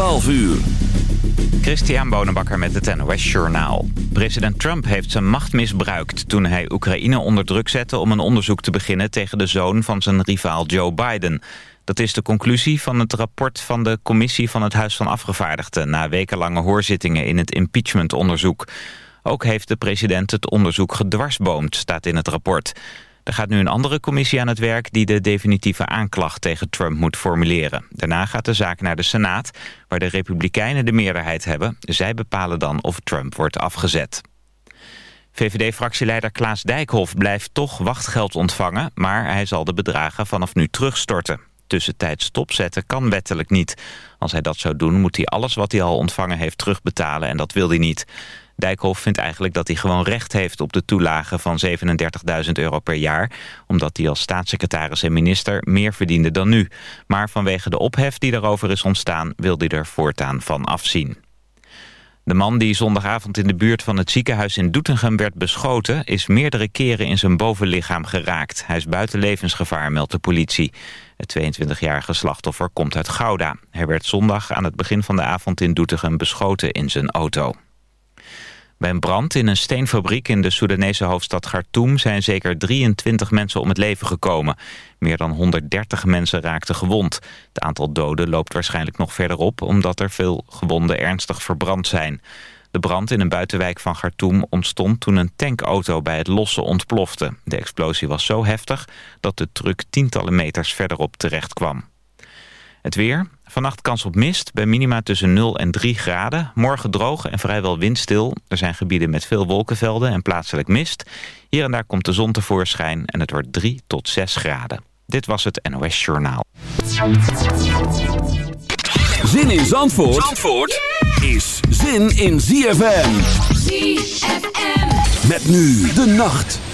12 uur. Christian Bonenbakker met het NOS Journaal. President Trump heeft zijn macht misbruikt toen hij Oekraïne onder druk zette... om een onderzoek te beginnen tegen de zoon van zijn rivaal Joe Biden. Dat is de conclusie van het rapport van de commissie van het Huis van Afgevaardigden... na wekenlange hoorzittingen in het impeachmentonderzoek. Ook heeft de president het onderzoek gedwarsboomd, staat in het rapport... Er gaat nu een andere commissie aan het werk die de definitieve aanklacht tegen Trump moet formuleren. Daarna gaat de zaak naar de Senaat, waar de Republikeinen de meerderheid hebben. Zij bepalen dan of Trump wordt afgezet. VVD-fractieleider Klaas Dijkhoff blijft toch wachtgeld ontvangen... maar hij zal de bedragen vanaf nu terugstorten. Tussentijds stopzetten kan wettelijk niet. Als hij dat zou doen, moet hij alles wat hij al ontvangen heeft terugbetalen... en dat wil hij niet. Dijkhoff vindt eigenlijk dat hij gewoon recht heeft op de toelage van 37.000 euro per jaar, omdat hij als staatssecretaris en minister meer verdiende dan nu. Maar vanwege de ophef die daarover is ontstaan, wil hij er voortaan van afzien. De man die zondagavond in de buurt van het ziekenhuis in Doetinchem werd beschoten... is meerdere keren in zijn bovenlichaam geraakt. Hij is buiten levensgevaar, meldt de politie. Het 22-jarige slachtoffer komt uit Gouda. Hij werd zondag aan het begin van de avond in Doetinchem beschoten in zijn auto. Bij een brand in een steenfabriek in de Soedanese hoofdstad Khartoum... zijn zeker 23 mensen om het leven gekomen. Meer dan 130 mensen raakten gewond. Het aantal doden loopt waarschijnlijk nog verder op... omdat er veel gewonden ernstig verbrand zijn. De brand in een buitenwijk van Khartoum ontstond toen een tankauto bij het lossen ontplofte. De explosie was zo heftig dat de truck tientallen meters verderop terecht kwam. Het weer. Vannacht kans op mist bij minima tussen 0 en 3 graden. Morgen droog en vrijwel windstil. Er zijn gebieden met veel wolkenvelden en plaatselijk mist. Hier en daar komt de zon tevoorschijn en het wordt 3 tot 6 graden. Dit was het NOS Journaal. Zin in Zandvoort, Zandvoort is zin in ZFM. ZFM. Met nu de nacht.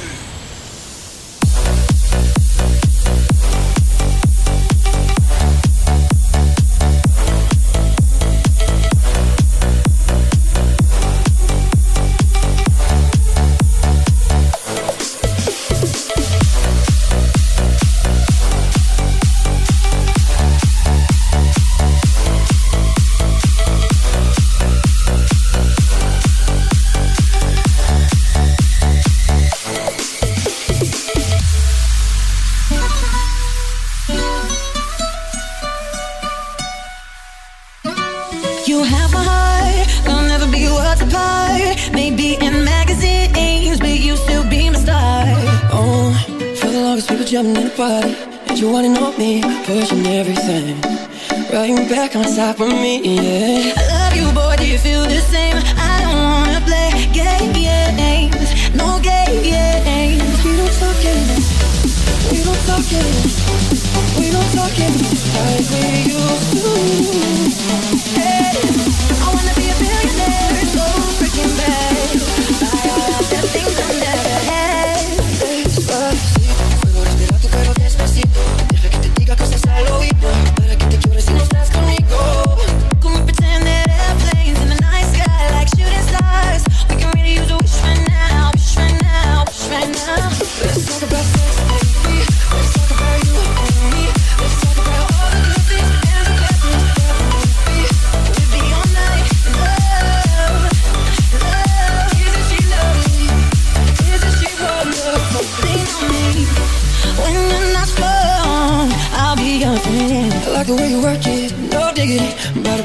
Back on top of me, yeah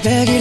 beg you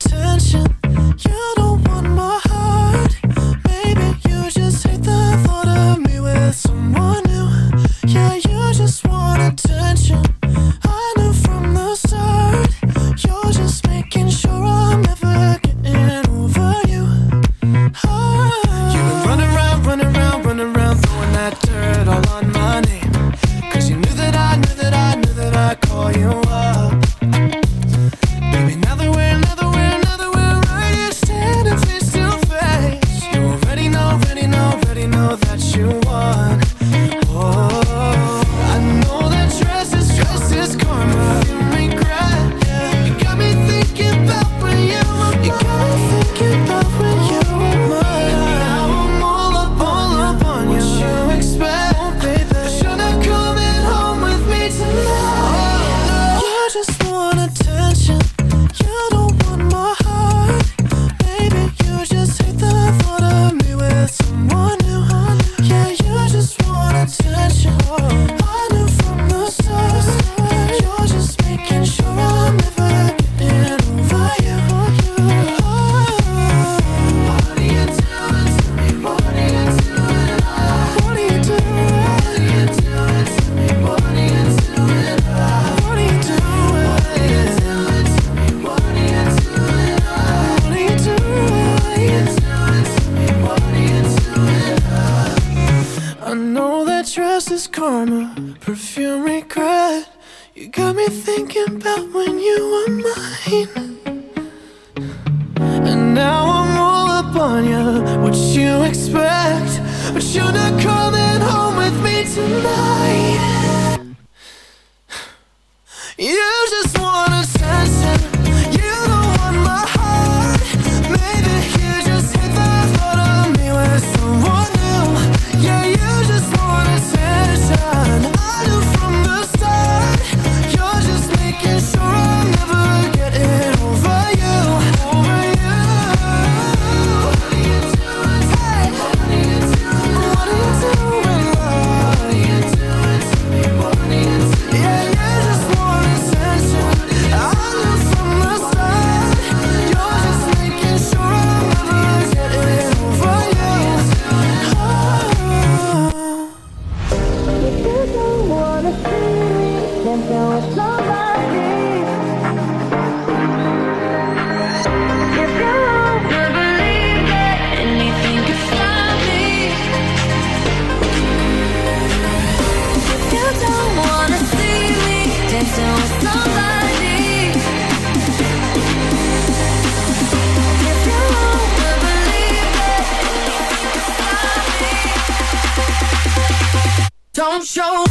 show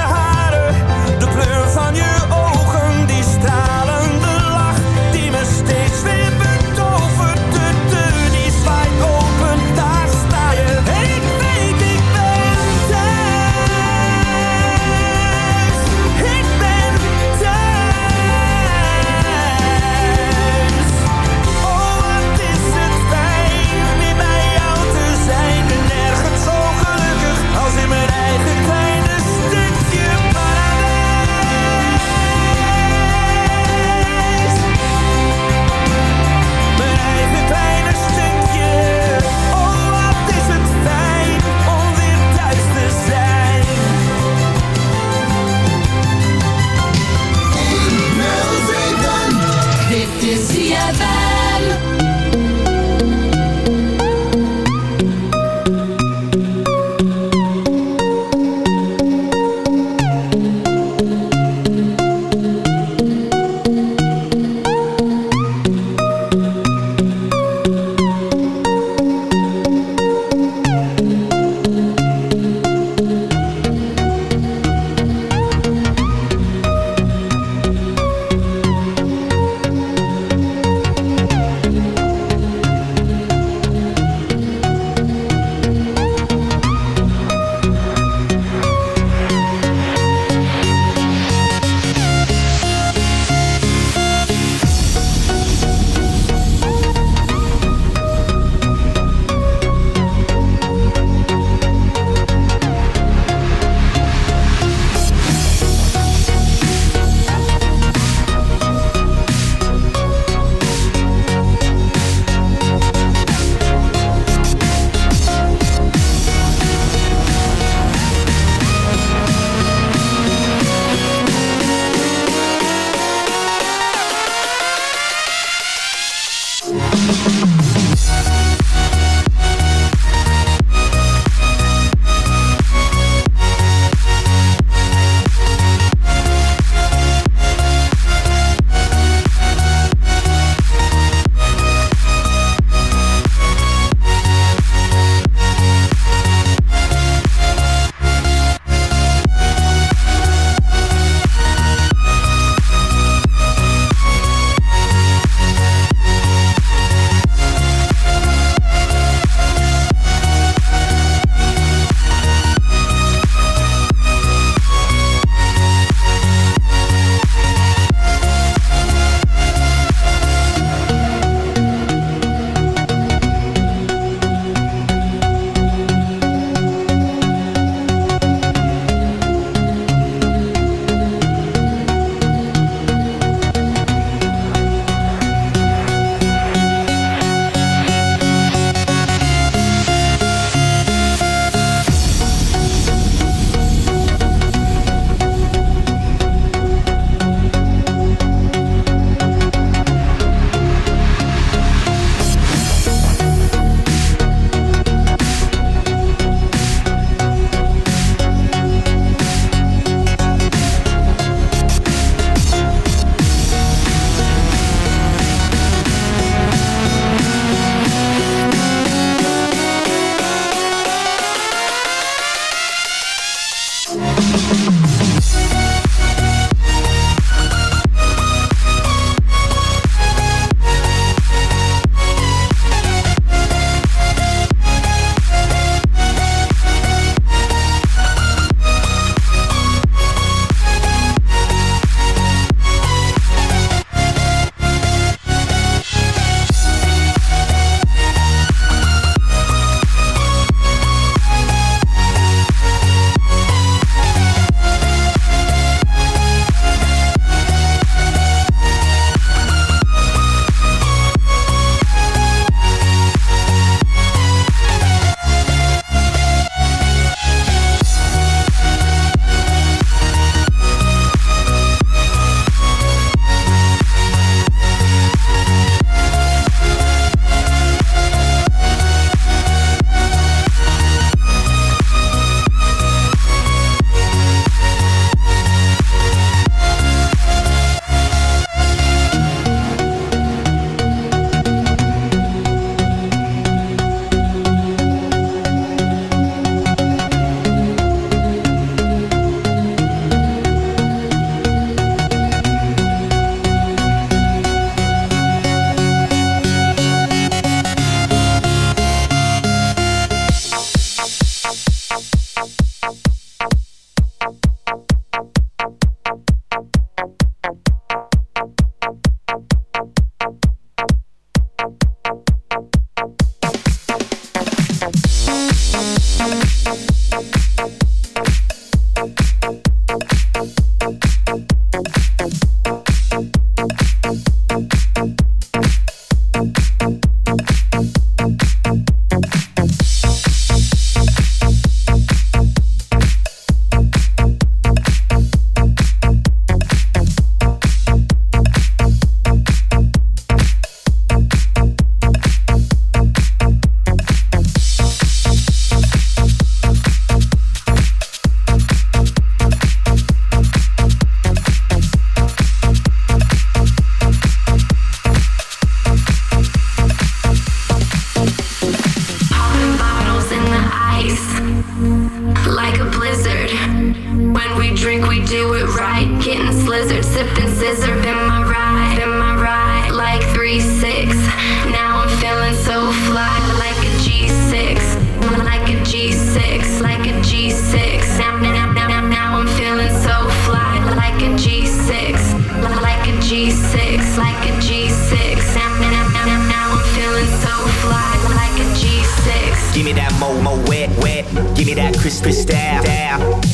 Give me that mo mo wet wet. Give me that crispy style.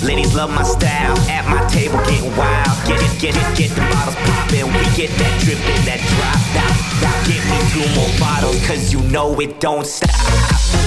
Ladies love my style. At my table getting wild. Get it, get it, get the bottles poppin'. We get that drippin', that drop. Now, now get me two more bottles, cause you know it don't stop.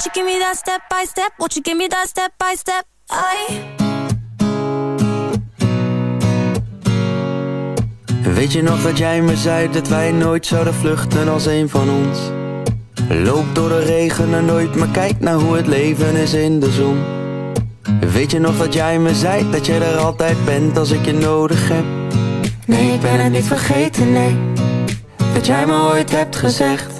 Won't you give me that step by step? Won't you give me that step by step? I Weet je nog dat jij me zei dat wij nooit zouden vluchten als een van ons? Loop door de regen en nooit, maar kijk naar hoe het leven is in de zon. Weet je nog dat jij me zei dat jij er altijd bent als ik je nodig heb? Nee, ik ben het niet vergeten, nee. Dat jij me ooit hebt gezegd.